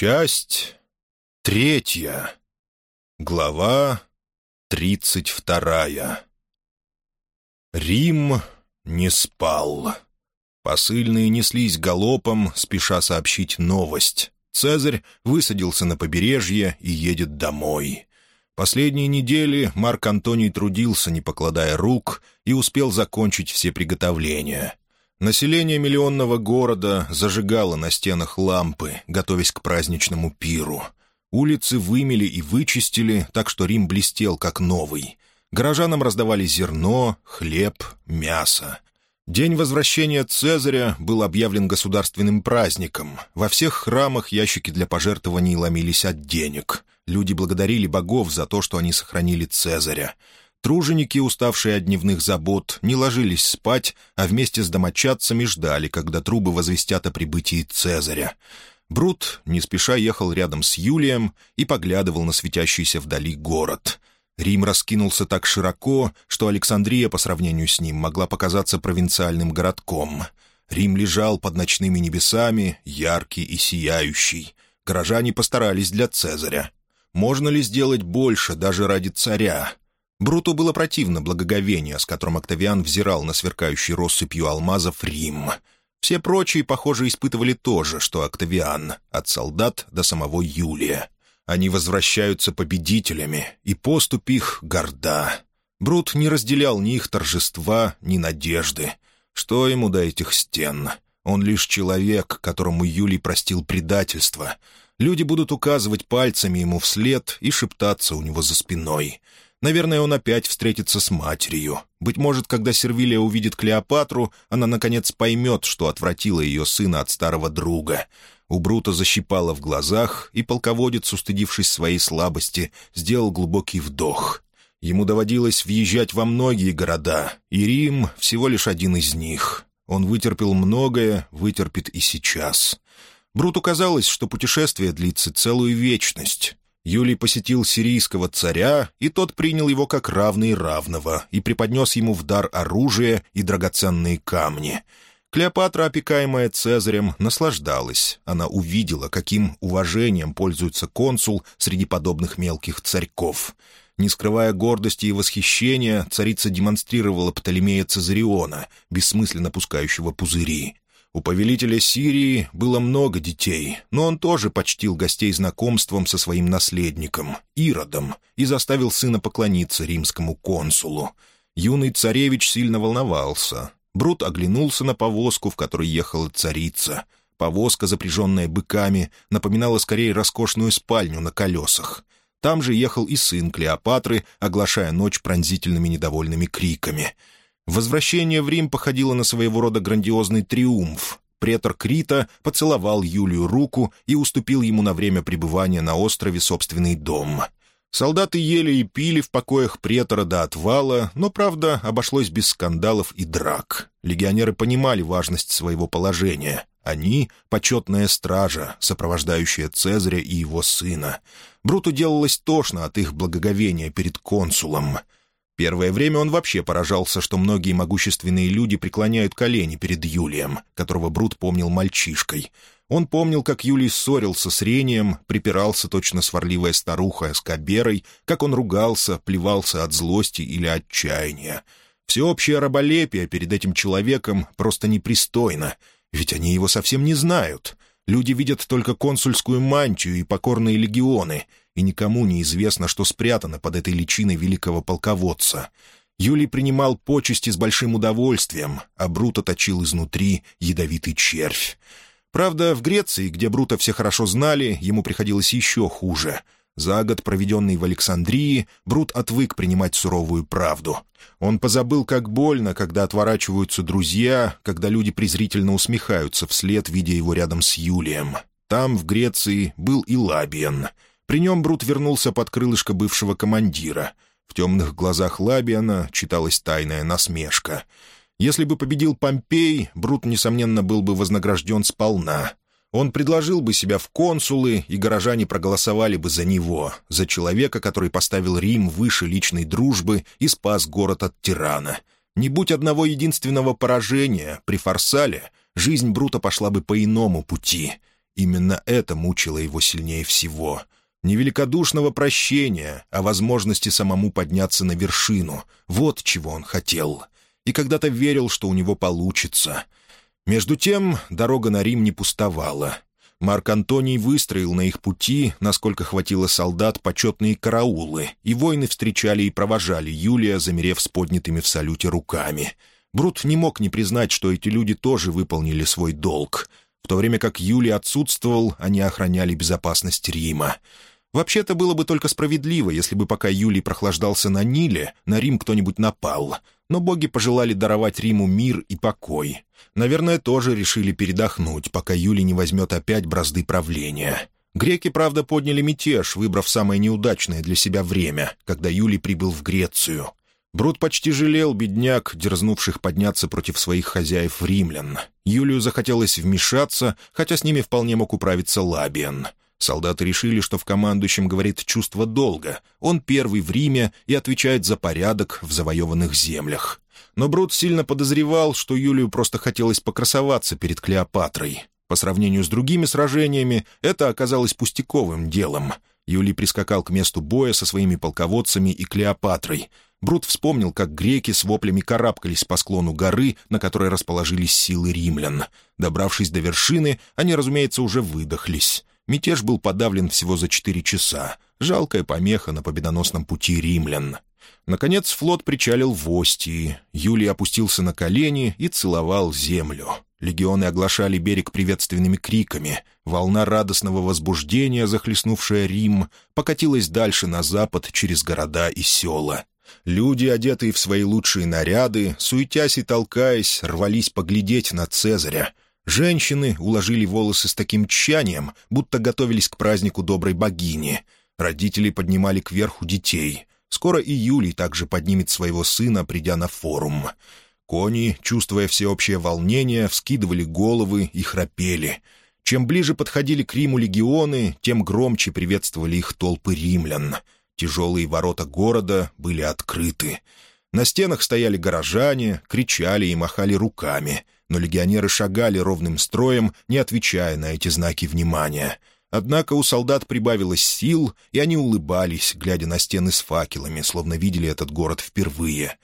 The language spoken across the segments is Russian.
Часть третья. Глава тридцать вторая. Рим не спал. Посыльные неслись галопом, спеша сообщить новость. Цезарь высадился на побережье и едет домой. Последние недели Марк Антоний трудился, не покладая рук, и успел закончить все приготовления. Население миллионного города зажигало на стенах лампы, готовясь к праздничному пиру. Улицы вымели и вычистили, так что Рим блестел как новый. Горожанам раздавали зерно, хлеб, мясо. День возвращения Цезаря был объявлен государственным праздником. Во всех храмах ящики для пожертвований ломились от денег. Люди благодарили богов за то, что они сохранили Цезаря. Труженики, уставшие от дневных забот, не ложились спать, а вместе с домочадцами ждали, когда трубы возвестят о прибытии Цезаря. Брут не спеша ехал рядом с Юлием и поглядывал на светящийся вдали город. Рим раскинулся так широко, что Александрия по сравнению с ним могла показаться провинциальным городком. Рим лежал под ночными небесами, яркий и сияющий. Горожане постарались для Цезаря. Можно ли сделать больше даже ради царя? Бруту было противно благоговение, с которым Октавиан взирал на сверкающий россыпью алмазов Рим. Все прочие, похоже, испытывали то же, что Октавиан, от солдат до самого Юлия. Они возвращаются победителями, и поступь их горда. Брут не разделял ни их торжества, ни надежды. Что ему до этих стен? Он лишь человек, которому Юлий простил предательство. Люди будут указывать пальцами ему вслед и шептаться у него за спиной — Наверное, он опять встретится с матерью. Быть может, когда Сервилия увидит Клеопатру, она, наконец, поймет, что отвратила ее сына от старого друга. У Брута защипало в глазах, и полководец, устыдившись своей слабости, сделал глубокий вдох. Ему доводилось въезжать во многие города, и Рим — всего лишь один из них. Он вытерпел многое, вытерпит и сейчас. Бруту казалось, что путешествие длится целую вечность. Юлий посетил сирийского царя, и тот принял его как равный равного и преподнес ему в дар оружие и драгоценные камни. Клеопатра, опекаемая Цезарем, наслаждалась. Она увидела, каким уважением пользуется консул среди подобных мелких царьков. Не скрывая гордости и восхищения, царица демонстрировала Птолемея Цезариона, бессмысленно пускающего пузыри. У повелителя Сирии было много детей, но он тоже почтил гостей знакомством со своим наследником, Иродом, и заставил сына поклониться римскому консулу. Юный царевич сильно волновался. Брут оглянулся на повозку, в которой ехала царица. Повозка, запряженная быками, напоминала скорее роскошную спальню на колесах. Там же ехал и сын Клеопатры, оглашая ночь пронзительными недовольными криками — Возвращение в Рим походило на своего рода грандиозный триумф. Претор Крита поцеловал Юлию руку и уступил ему на время пребывания на острове собственный дом. Солдаты ели и пили в покоях претора до отвала, но, правда, обошлось без скандалов и драк. Легионеры понимали важность своего положения. Они — почетная стража, сопровождающая Цезаря и его сына. Бруту делалось тошно от их благоговения перед консулом — Первое время он вообще поражался, что многие могущественные люди преклоняют колени перед Юлием, которого Брут помнил мальчишкой. Он помнил, как Юлий ссорился с Рением, припирался точно сварливая старуха с Каберой, как он ругался, плевался от злости или отчаяния. Всеобщее раболепие перед этим человеком просто непристойно, ведь они его совсем не знают. Люди видят только консульскую мантию и покорные легионы — и никому не известно, что спрятано под этой личиной великого полководца. Юлий принимал почести с большим удовольствием, а Брута точил изнутри ядовитый червь. Правда, в Греции, где Брута все хорошо знали, ему приходилось еще хуже. За год, проведенный в Александрии, Брут отвык принимать суровую правду. Он позабыл, как больно, когда отворачиваются друзья, когда люди презрительно усмехаются вслед, видя его рядом с Юлием. Там, в Греции, был и Лабиен — при нем Брут вернулся под крылышко бывшего командира. В темных глазах Лабиана читалась тайная насмешка. Если бы победил Помпей, Брут, несомненно, был бы вознагражден сполна. Он предложил бы себя в консулы, и горожане проголосовали бы за него, за человека, который поставил Рим выше личной дружбы и спас город от тирана. Не будь одного единственного поражения при Фарсале, жизнь Брута пошла бы по иному пути — Именно это мучило его сильнее всего. Не великодушного прощения, а возможности самому подняться на вершину. Вот чего он хотел. И когда-то верил, что у него получится. Между тем дорога на Рим не пустовала. Марк Антоний выстроил на их пути, насколько хватило солдат, почетные караулы, и воины встречали и провожали Юлия, замерев с поднятыми в салюте руками. Брут не мог не признать, что эти люди тоже выполнили свой долг. В то время как Юлий отсутствовал, они охраняли безопасность Рима. Вообще-то было бы только справедливо, если бы пока Юлий прохлаждался на Ниле, на Рим кто-нибудь напал — но боги пожелали даровать Риму мир и покой. Наверное, тоже решили передохнуть, пока Юлий не возьмет опять бразды правления. Греки, правда, подняли мятеж, выбрав самое неудачное для себя время, когда Юлий прибыл в Грецию. Брут почти жалел бедняк, дерзнувших подняться против своих хозяев римлян. Юлию захотелось вмешаться, хотя с ними вполне мог управиться Лабиан — Солдаты решили, что в командующем говорит чувство долга. Он первый в Риме и отвечает за порядок в завоеванных землях. Но Брут сильно подозревал, что Юлию просто хотелось покрасоваться перед Клеопатрой. По сравнению с другими сражениями, это оказалось пустяковым делом. Юлий прискакал к месту боя со своими полководцами и Клеопатрой. Брут вспомнил, как греки с воплями карабкались по склону горы, на которой расположились силы римлян. Добравшись до вершины, они, разумеется, уже выдохлись. Мятеж был подавлен всего за четыре часа. Жалкая помеха на победоносном пути римлян. Наконец флот причалил в Остии. Юлий опустился на колени и целовал землю. Легионы оглашали берег приветственными криками. Волна радостного возбуждения, захлестнувшая Рим, покатилась дальше на запад через города и села. Люди, одетые в свои лучшие наряды, суетясь и толкаясь, рвались поглядеть на Цезаря — Женщины уложили волосы с таким тщанием, будто готовились к празднику доброй богини. Родители поднимали кверху детей. Скоро и Юлий также поднимет своего сына, придя на форум. Кони, чувствуя всеобщее волнение, вскидывали головы и храпели. Чем ближе подходили к Риму легионы, тем громче приветствовали их толпы римлян. Тяжелые ворота города были открыты. На стенах стояли горожане, кричали и махали руками — но легионеры шагали ровным строем, не отвечая на эти знаки внимания. Однако у солдат прибавилось сил, и они улыбались, глядя на стены с факелами, словно видели этот город впервые.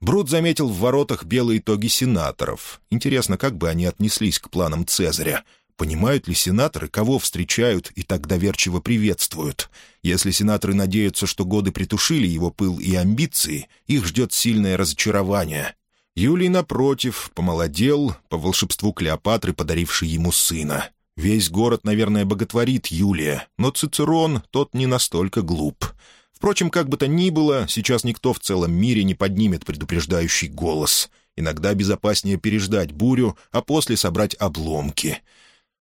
Брут заметил в воротах белые тоги сенаторов. Интересно, как бы они отнеслись к планам Цезаря. Понимают ли сенаторы, кого встречают и так доверчиво приветствуют? Если сенаторы надеются, что годы притушили его пыл и амбиции, их ждет сильное разочарование. Юлий, напротив, помолодел по волшебству Клеопатры, подарившей ему сына. Весь город, наверное, боготворит Юлия, но Цицерон, тот не настолько глуп. Впрочем, как бы то ни было, сейчас никто в целом мире не поднимет предупреждающий голос. Иногда безопаснее переждать бурю, а после собрать обломки.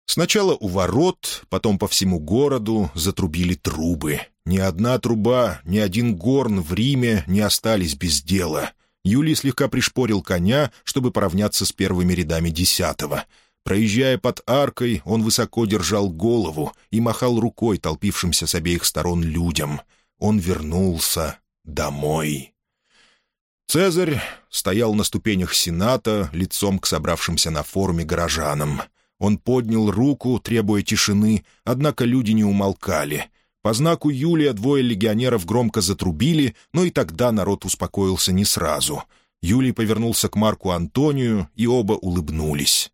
Сначала у ворот, потом по всему городу затрубили трубы. Ни одна труба, ни один горн в Риме не остались без дела. Юлий слегка пришпорил коня, чтобы поравняться с первыми рядами десятого. Проезжая под аркой, он высоко держал голову и махал рукой толпившимся с обеих сторон людям. Он вернулся домой. Цезарь стоял на ступенях Сената, лицом к собравшимся на форуме горожанам. Он поднял руку, требуя тишины, однако люди не умолкали — по знаку Юлия двое легионеров громко затрубили, но и тогда народ успокоился не сразу. Юлий повернулся к Марку Антонию, и оба улыбнулись.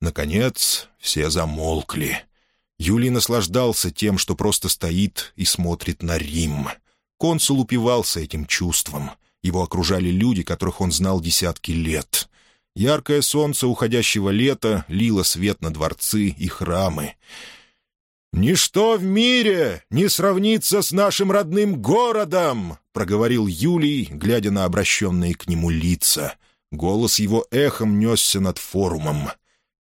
Наконец, все замолкли. Юлий наслаждался тем, что просто стоит и смотрит на Рим. Консул упивался этим чувством. Его окружали люди, которых он знал десятки лет. Яркое солнце уходящего лета лило свет на дворцы и храмы. «Ничто в мире не сравнится с нашим родным городом!» — проговорил Юлий, глядя на обращенные к нему лица. Голос его эхом несся над форумом.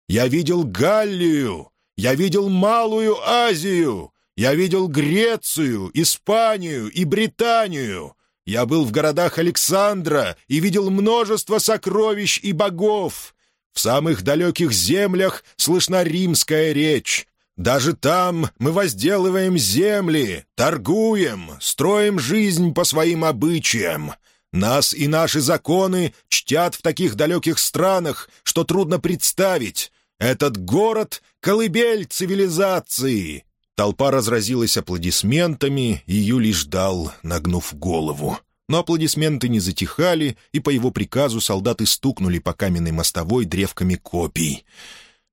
«Я видел Галлию! Я видел Малую Азию! Я видел Грецию, Испанию и Британию! Я был в городах Александра и видел множество сокровищ и богов!» В самых далеких землях слышна римская речь, даже там мы возделываем земли, торгуем, строим жизнь по своим обычаям. Нас и наши законы чтят в таких далеких странах, что трудно представить. Этот город — колыбель цивилизации!» Толпа разразилась аплодисментами, и Юлий ждал, нагнув голову. Но аплодисменты не затихали, и по его приказу солдаты стукнули по каменной мостовой древками копий.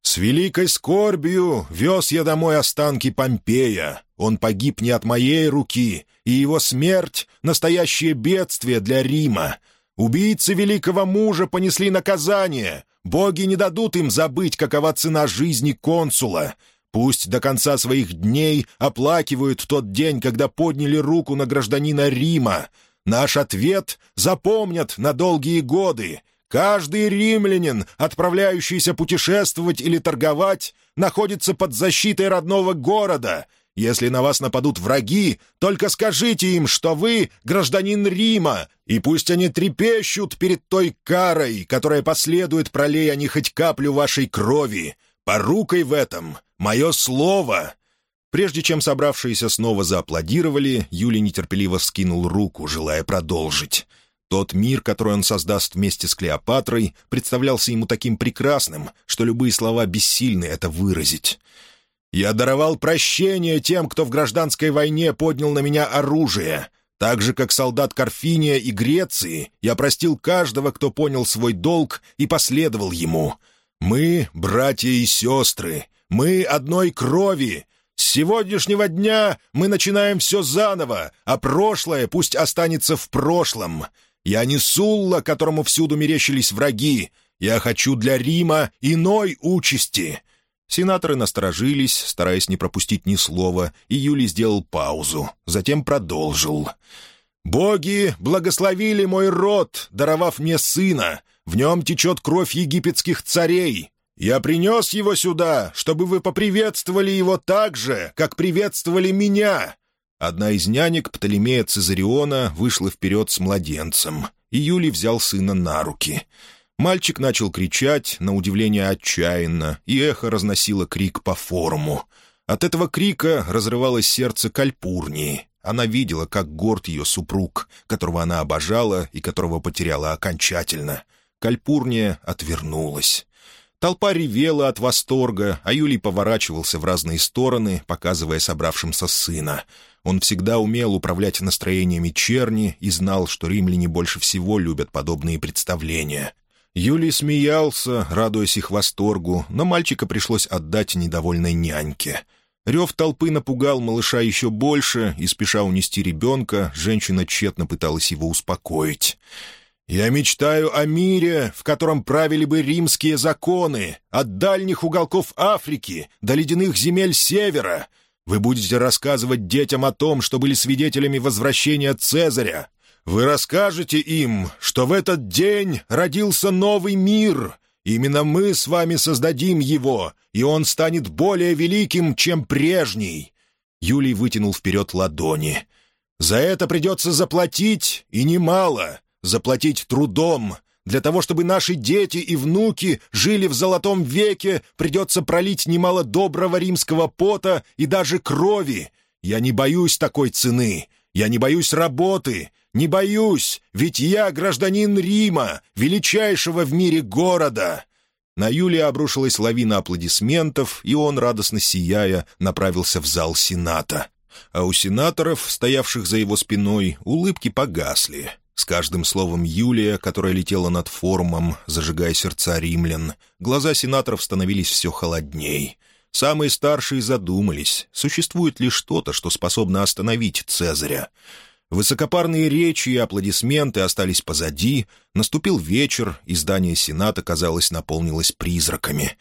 «С великой скорбью вез я домой останки Помпея. Он погиб не от моей руки, и его смерть — настоящее бедствие для Рима. Убийцы великого мужа понесли наказание. Боги не дадут им забыть, какова цена жизни консула. Пусть до конца своих дней оплакивают тот день, когда подняли руку на гражданина Рима. Наш ответ запомнят на долгие годы. Каждый римлянин, отправляющийся путешествовать или торговать, находится под защитой родного города. Если на вас нападут враги, только скажите им, что вы гражданин Рима, и пусть они трепещут перед той карой, которая последует, пролея они хоть каплю вашей крови. Порукой в этом мое слово!» Прежде чем собравшиеся снова зааплодировали, Юлий нетерпеливо скинул руку, желая продолжить. Тот мир, который он создаст вместе с Клеопатрой, представлялся ему таким прекрасным, что любые слова бессильны это выразить. «Я даровал прощение тем, кто в гражданской войне поднял на меня оружие. Так же, как солдат Карфиния и Греции, я простил каждого, кто понял свой долг и последовал ему. Мы — братья и сестры, мы одной крови, с сегодняшнего дня мы начинаем все заново, а прошлое пусть останется в прошлом. Я не Сулла, которому всюду мерещились враги. Я хочу для Рима иной участи». Сенаторы насторожились, стараясь не пропустить ни слова, и Юлий сделал паузу, затем продолжил. «Боги благословили мой род, даровав мне сына. В нем течет кровь египетских царей. Я принес его сюда, чтобы вы поприветствовали его так же, как приветствовали меня». Одна из нянек Птолемея Цезариона вышла вперед с младенцем, и Юлий взял сына на руки. Мальчик начал кричать, на удивление отчаянно, и эхо разносило крик по форуму. От этого крика разрывалось сердце Кальпурнии. Она видела, как горд ее супруг, которого она обожала и которого потеряла окончательно. Кальпурния отвернулась. Толпа ревела от восторга, а Юлий поворачивался в разные стороны, показывая собравшимся сына. Он всегда умел управлять настроениями черни и знал, что римляне больше всего любят подобные представления. Юлий смеялся, радуясь их восторгу, но мальчика пришлось отдать недовольной няньке. Рев толпы напугал малыша еще больше, и, спеша унести ребенка, женщина тщетно пыталась его успокоить. Я мечтаю о мире, в котором правили бы римские законы, от дальних уголков Африки до ледяных земель Севера. Вы будете рассказывать детям о том, что были свидетелями возвращения Цезаря. Вы расскажете им, что в этот день родился новый мир. Именно мы с вами создадим его, и он станет более великим, чем прежний». Юлий вытянул вперед ладони. «За это придется заплатить, и немало заплатить трудом. Для того, чтобы наши дети и внуки жили в золотом веке, придется пролить немало доброго римского пота и даже крови. Я не боюсь такой цены. Я не боюсь работы. Не боюсь, ведь я гражданин Рима, величайшего в мире города». На Юлия обрушилась лавина аплодисментов, и он, радостно сияя, направился в зал Сената. А у сенаторов, стоявших за его спиной, улыбки погасли. С каждым словом Юлия, которая летела над форумом, зажигая сердца римлян, глаза сенаторов становились все холодней. Самые старшие задумались, существует ли что-то, что способно остановить Цезаря. Высокопарные речи и аплодисменты остались позади, наступил вечер, и здание Сената, казалось, наполнилось призраками.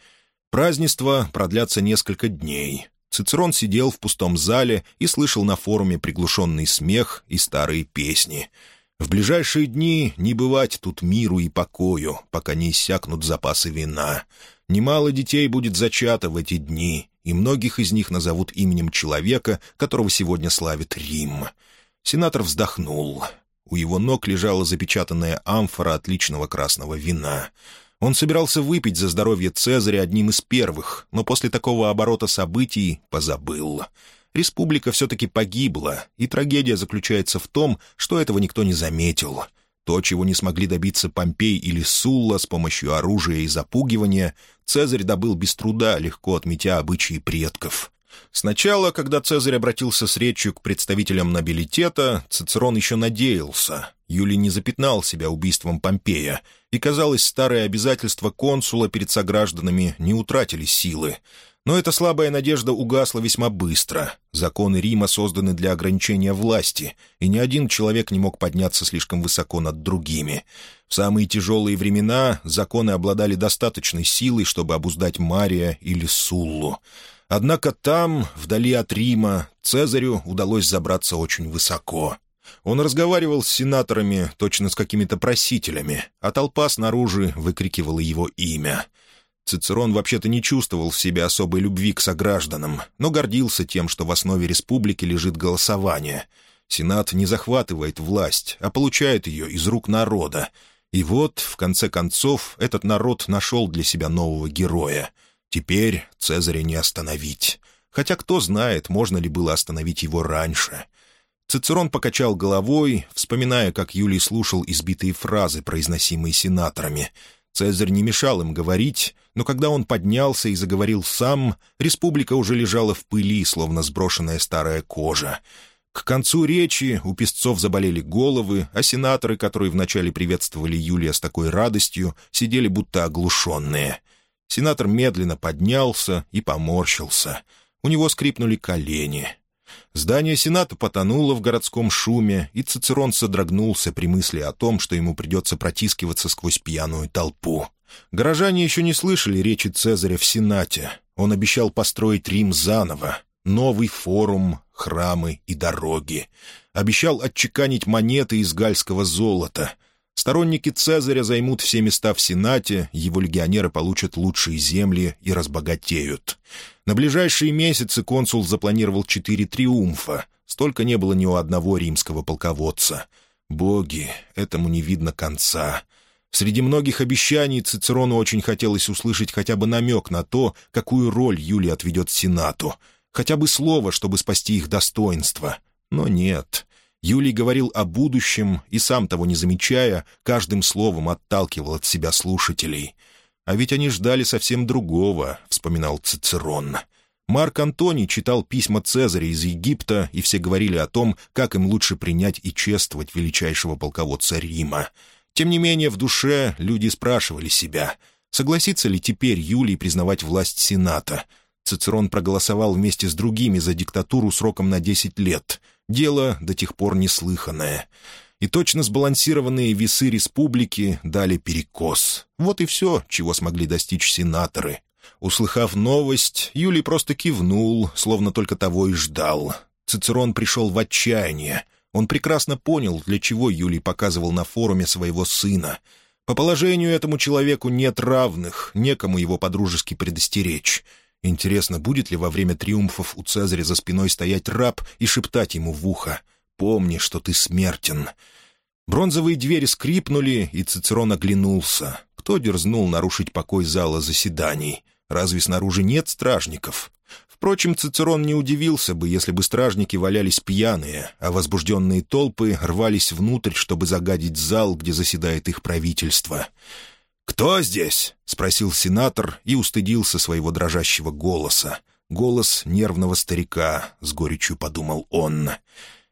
Празднества продлятся несколько дней. Цицерон сидел в пустом зале и слышал на форуме приглушенный смех и старые песни — в ближайшие дни не бывать тут миру и покою, пока не иссякнут запасы вина. Немало детей будет зачато в эти дни, и многих из них назовут именем человека, которого сегодня славит Рим. Сенатор вздохнул. У его ног лежала запечатанная амфора отличного красного вина. Он собирался выпить за здоровье Цезаря одним из первых, но после такого оборота событий позабыл — республика все-таки погибла, и трагедия заключается в том, что этого никто не заметил. То, чего не смогли добиться Помпей или Сулла с помощью оружия и запугивания, Цезарь добыл без труда, легко отметя обычаи предков. Сначала, когда Цезарь обратился с речью к представителям нобилитета, Цицерон еще надеялся. Юлий не запятнал себя убийством Помпея, и, казалось, старые обязательства консула перед согражданами не утратили силы. Но эта слабая надежда угасла весьма быстро. Законы Рима созданы для ограничения власти, и ни один человек не мог подняться слишком высоко над другими. В самые тяжелые времена законы обладали достаточной силой, чтобы обуздать Мария или Суллу. Однако там, вдали от Рима, Цезарю удалось забраться очень высоко. Он разговаривал с сенаторами, точно с какими-то просителями, а толпа снаружи выкрикивала его имя. Цицерон вообще-то не чувствовал в себе особой любви к согражданам, но гордился тем, что в основе республики лежит голосование. Сенат не захватывает власть, а получает ее из рук народа. И вот, в конце концов, этот народ нашел для себя нового героя — Теперь Цезаря не остановить. Хотя кто знает, можно ли было остановить его раньше. Цицерон покачал головой, вспоминая, как Юлий слушал избитые фразы, произносимые сенаторами. Цезарь не мешал им говорить, но когда он поднялся и заговорил сам, республика уже лежала в пыли, словно сброшенная старая кожа. К концу речи у песцов заболели головы, а сенаторы, которые вначале приветствовали Юлия с такой радостью, сидели будто оглушенные. Сенатор медленно поднялся и поморщился. У него скрипнули колени. Здание Сената потонуло в городском шуме, и Цицерон содрогнулся при мысли о том, что ему придется протискиваться сквозь пьяную толпу. Горожане еще не слышали речи Цезаря в Сенате. Он обещал построить Рим заново. Новый форум, храмы и дороги. Обещал отчеканить монеты из гальского золота — Сторонники Цезаря займут все места в Сенате, его легионеры получат лучшие земли и разбогатеют. На ближайшие месяцы консул запланировал четыре триумфа. Столько не было ни у одного римского полководца. Боги, этому не видно конца. Среди многих обещаний Цицерону очень хотелось услышать хотя бы намек на то, какую роль Юлий отведет Сенату. Хотя бы слово, чтобы спасти их достоинство. Но нет. Юлий говорил о будущем и, сам того не замечая, каждым словом отталкивал от себя слушателей. «А ведь они ждали совсем другого», — вспоминал Цицерон. Марк Антоний читал письма Цезаря из Египта, и все говорили о том, как им лучше принять и чествовать величайшего полководца Рима. Тем не менее, в душе люди спрашивали себя, согласится ли теперь Юлий признавать власть Сената. Цицерон проголосовал вместе с другими за диктатуру сроком на 10 лет — Дело до тех пор неслыханное. И точно сбалансированные весы республики дали перекос. Вот и все, чего смогли достичь сенаторы. Услыхав новость, Юлий просто кивнул, словно только того и ждал. Цицерон пришел в отчаяние. Он прекрасно понял, для чего Юлий показывал на форуме своего сына. По положению этому человеку нет равных, некому его подружески предостеречь. Интересно, будет ли во время триумфов у Цезаря за спиной стоять раб и шептать ему в ухо «Помни, что ты смертен». Бронзовые двери скрипнули, и Цицерон оглянулся. Кто дерзнул нарушить покой зала заседаний? Разве снаружи нет стражников? Впрочем, Цицерон не удивился бы, если бы стражники валялись пьяные, а возбужденные толпы рвались внутрь, чтобы загадить зал, где заседает их правительство. «Кто здесь?» — спросил сенатор и устыдился своего дрожащего голоса. Голос нервного старика, с горечью подумал он.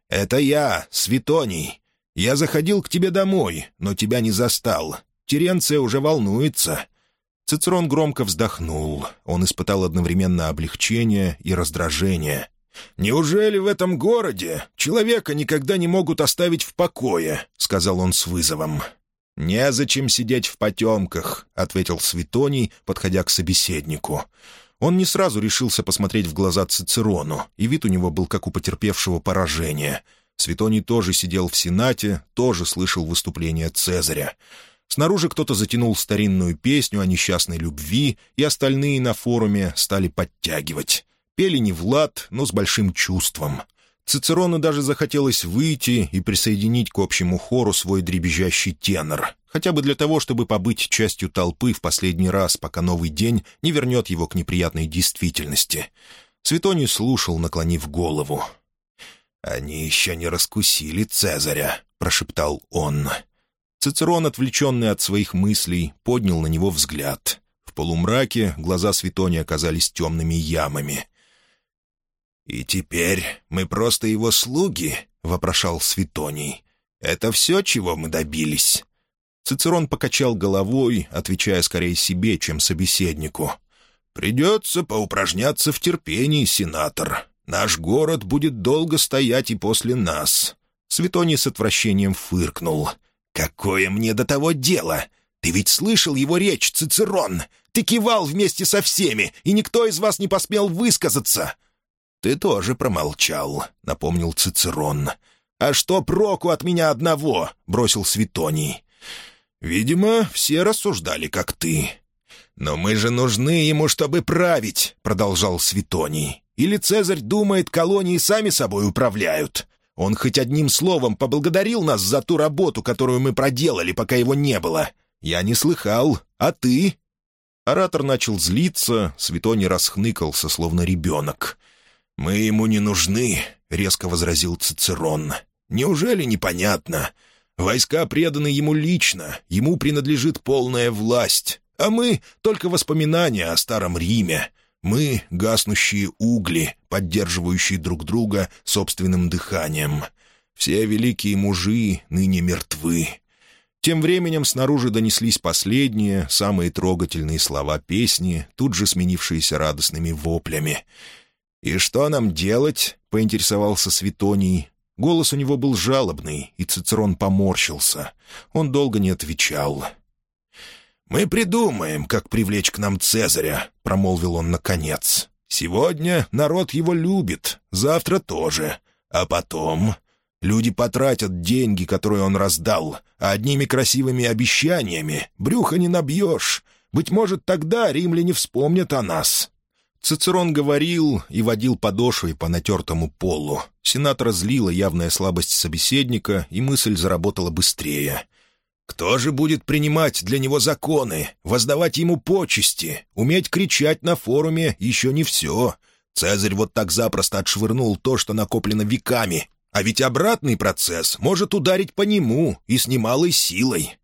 «Это я, Светоний. Я заходил к тебе домой, но тебя не застал. Теренция уже волнуется». Цицерон громко вздохнул. Он испытал одновременно облегчение и раздражение. «Неужели в этом городе человека никогда не могут оставить в покое?» — сказал он с вызовом. «Незачем сидеть в потемках», — ответил Светоний, подходя к собеседнику. Он не сразу решился посмотреть в глаза Цицерону, и вид у него был как у потерпевшего поражения. Светоний тоже сидел в Сенате, тоже слышал выступление Цезаря. Снаружи кто-то затянул старинную песню о несчастной любви, и остальные на форуме стали подтягивать. Пели не в лад, но с большим чувством. Цицерону даже захотелось выйти и присоединить к общему хору свой дребезжащий тенор, хотя бы для того, чтобы побыть частью толпы в последний раз, пока новый день не вернет его к неприятной действительности. Светоний слушал, наклонив голову. «Они еще не раскусили Цезаря», — прошептал он. Цицерон, отвлеченный от своих мыслей, поднял на него взгляд. В полумраке глаза Светони оказались темными ямами. «И теперь мы просто его слуги?» — вопрошал Светоний. «Это все, чего мы добились?» Цицерон покачал головой, отвечая скорее себе, чем собеседнику. «Придется поупражняться в терпении, сенатор. Наш город будет долго стоять и после нас». Светоний с отвращением фыркнул. «Какое мне до того дело? Ты ведь слышал его речь, Цицерон? Ты кивал вместе со всеми, и никто из вас не посмел высказаться. «Ты тоже промолчал», — напомнил Цицерон. «А что проку от меня одного?» — бросил Светоний. «Видимо, все рассуждали, как ты». «Но мы же нужны ему, чтобы править», — продолжал Светоний. «Или Цезарь думает, колонии сами собой управляют? Он хоть одним словом поблагодарил нас за ту работу, которую мы проделали, пока его не было. Я не слыхал. А ты?» Оратор начал злиться, Светоний расхныкался, словно ребенок. «Мы ему не нужны», — резко возразил Цицерон. «Неужели непонятно? Войска преданы ему лично, ему принадлежит полная власть, а мы — только воспоминания о Старом Риме. Мы — гаснущие угли, поддерживающие друг друга собственным дыханием. Все великие мужи ныне мертвы». Тем временем снаружи донеслись последние, самые трогательные слова песни, тут же сменившиеся радостными воплями — «И что нам делать?» — поинтересовался Светоний. Голос у него был жалобный, и Цицерон поморщился. Он долго не отвечал. «Мы придумаем, как привлечь к нам Цезаря», — промолвил он наконец. «Сегодня народ его любит, завтра тоже. А потом люди потратят деньги, которые он раздал, а одними красивыми обещаниями брюха не набьешь. Быть может, тогда римляне вспомнят о нас. Цицерон говорил и водил подошвой по натертому полу. Сенатора злила явная слабость собеседника, и мысль заработала быстрее. «Кто же будет принимать для него законы, воздавать ему почести, уметь кричать на форуме еще не все? Цезарь вот так запросто отшвырнул то, что накоплено веками, а ведь обратный процесс может ударить по нему и с немалой силой».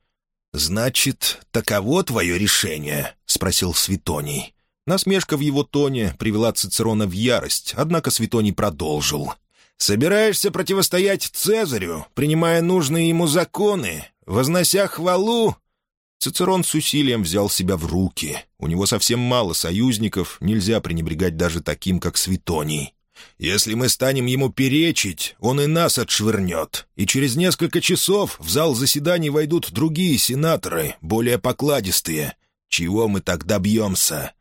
«Значит, таково твое решение?» — спросил Светоний. Насмешка в его тоне привела Цицерона в ярость, однако Светоний продолжил. «Собираешься противостоять Цезарю, принимая нужные ему законы, вознося хвалу?» Цицерон с усилием взял себя в руки. У него совсем мало союзников, нельзя пренебрегать даже таким, как Светоний. «Если мы станем ему перечить, он и нас отшвырнет, и через несколько часов в зал заседаний войдут другие сенаторы, более покладистые. Чего мы так добьемся?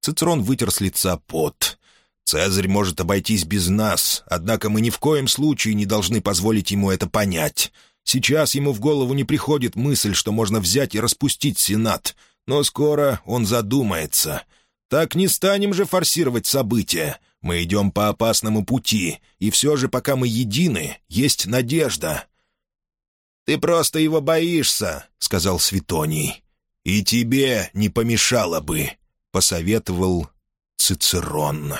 Цицерон вытер с лица пот. «Цезарь может обойтись без нас, однако мы ни в коем случае не должны позволить ему это понять. Сейчас ему в голову не приходит мысль, что можно взять и распустить Сенат, но скоро он задумается. Так не станем же форсировать события. Мы идем по опасному пути, и все же, пока мы едины, есть надежда». «Ты просто его боишься», — сказал Светоний. «И тебе не помешало бы», — посоветовал Цицерон.